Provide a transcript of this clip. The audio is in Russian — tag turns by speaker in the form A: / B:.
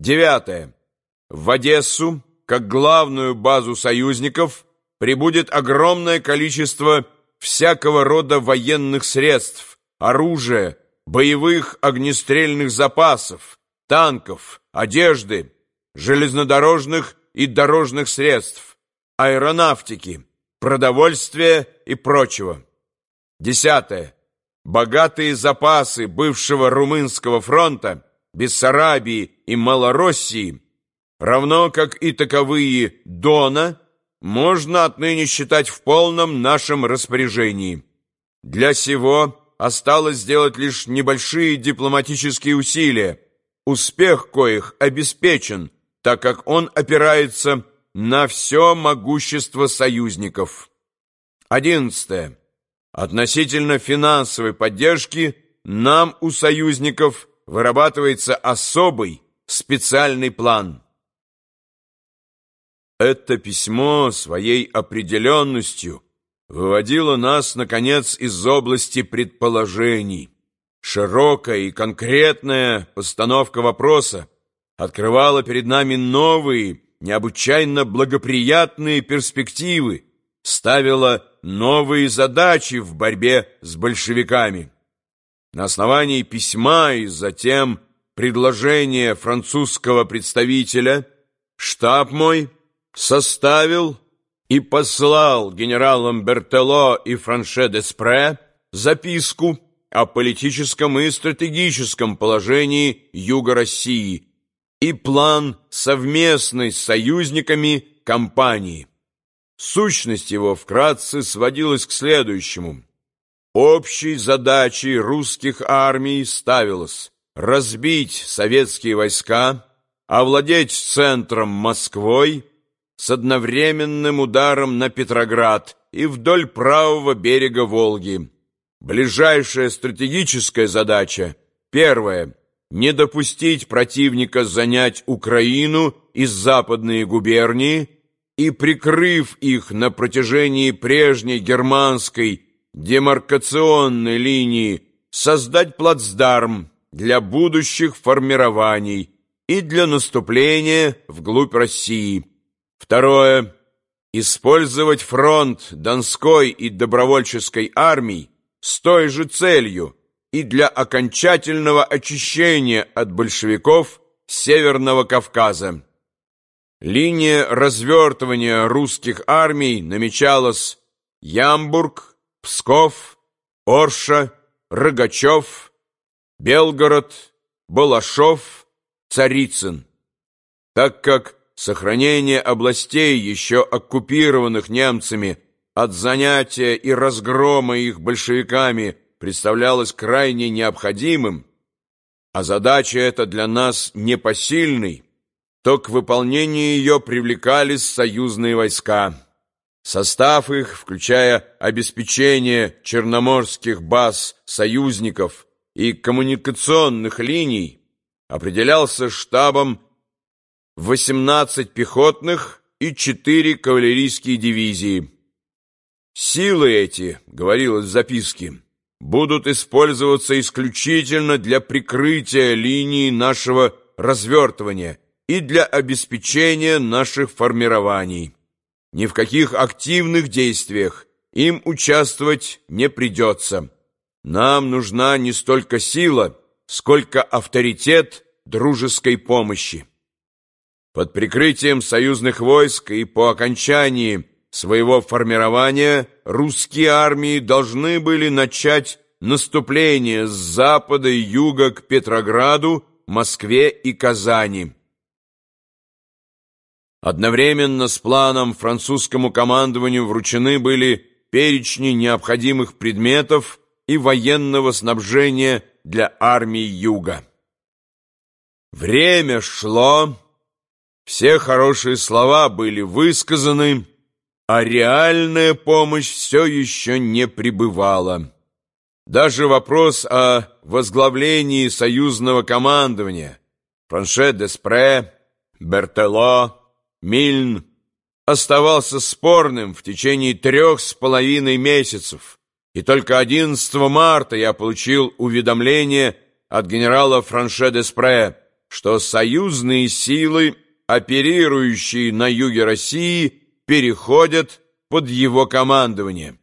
A: Девятое. В Одессу, как главную базу союзников, прибудет огромное количество всякого рода военных средств, оружия, боевых огнестрельных запасов, танков, одежды, железнодорожных и дорожных средств, аэронавтики, продовольствия и прочего. Десятое. Богатые запасы бывшего Румынского фронта, Бессарабии и Малороссии, равно как и таковые Дона, можно отныне считать в полном нашем распоряжении. Для сего осталось сделать лишь небольшие дипломатические усилия, успех коих обеспечен, так как он опирается на все могущество союзников. Одиннадцатое. Относительно финансовой поддержки нам у союзников вырабатывается особый специальный план. Это письмо своей определенностью выводило нас, наконец, из области предположений. Широкая и конкретная постановка вопроса открывала перед нами новые, необычайно благоприятные перспективы, ставила новые задачи в борьбе с большевиками. На основании письма и затем предложения французского представителя штаб мой составил и послал генералам Бертело и Франше-де-Спре записку о политическом и стратегическом положении Юга России и план совместной с союзниками кампании. Сущность его вкратце сводилась к следующему. Общей задачей русских армий ставилось разбить советские войска, овладеть центром Москвой с одновременным ударом на Петроград и вдоль правого берега Волги. Ближайшая стратегическая задача – первая – не допустить противника занять Украину и западные губернии – и, прикрыв их на протяжении прежней германской демаркационной линии, создать плацдарм для будущих формирований и для наступления вглубь России. Второе. Использовать фронт Донской и добровольческой армий с той же целью и для окончательного очищения от большевиков Северного Кавказа. Линия развертывания русских армий намечалась Ямбург, Псков, Орша, Рогачев, Белгород, Балашов, Царицын. Так как сохранение областей, еще оккупированных немцами, от занятия и разгрома их большевиками представлялось крайне необходимым, а задача эта для нас непосильной, то к выполнению ее привлекались союзные войска. Состав их, включая обеспечение черноморских баз союзников и коммуникационных линий, определялся штабом 18 пехотных и 4 кавалерийские дивизии. Силы эти, говорилось в записке, будут использоваться исключительно для прикрытия линии нашего развертывания и для обеспечения наших формирований. Ни в каких активных действиях им участвовать не придется. Нам нужна не столько сила, сколько авторитет дружеской помощи. Под прикрытием союзных войск и по окончании своего формирования русские армии должны были начать наступление с запада и юга к Петрограду, Москве и Казани. Одновременно с планом французскому командованию вручены были перечни необходимых предметов и военного снабжения для армии Юга. Время шло, все хорошие слова были высказаны, а реальная помощь все еще не прибывала. Даже вопрос о возглавлении союзного командования Франше Деспре, Бертело, Мильн оставался спорным в течение трех с половиной месяцев, и только 11 марта я получил уведомление от генерала Франше де Спре, что союзные силы, оперирующие на юге России, переходят под его командование.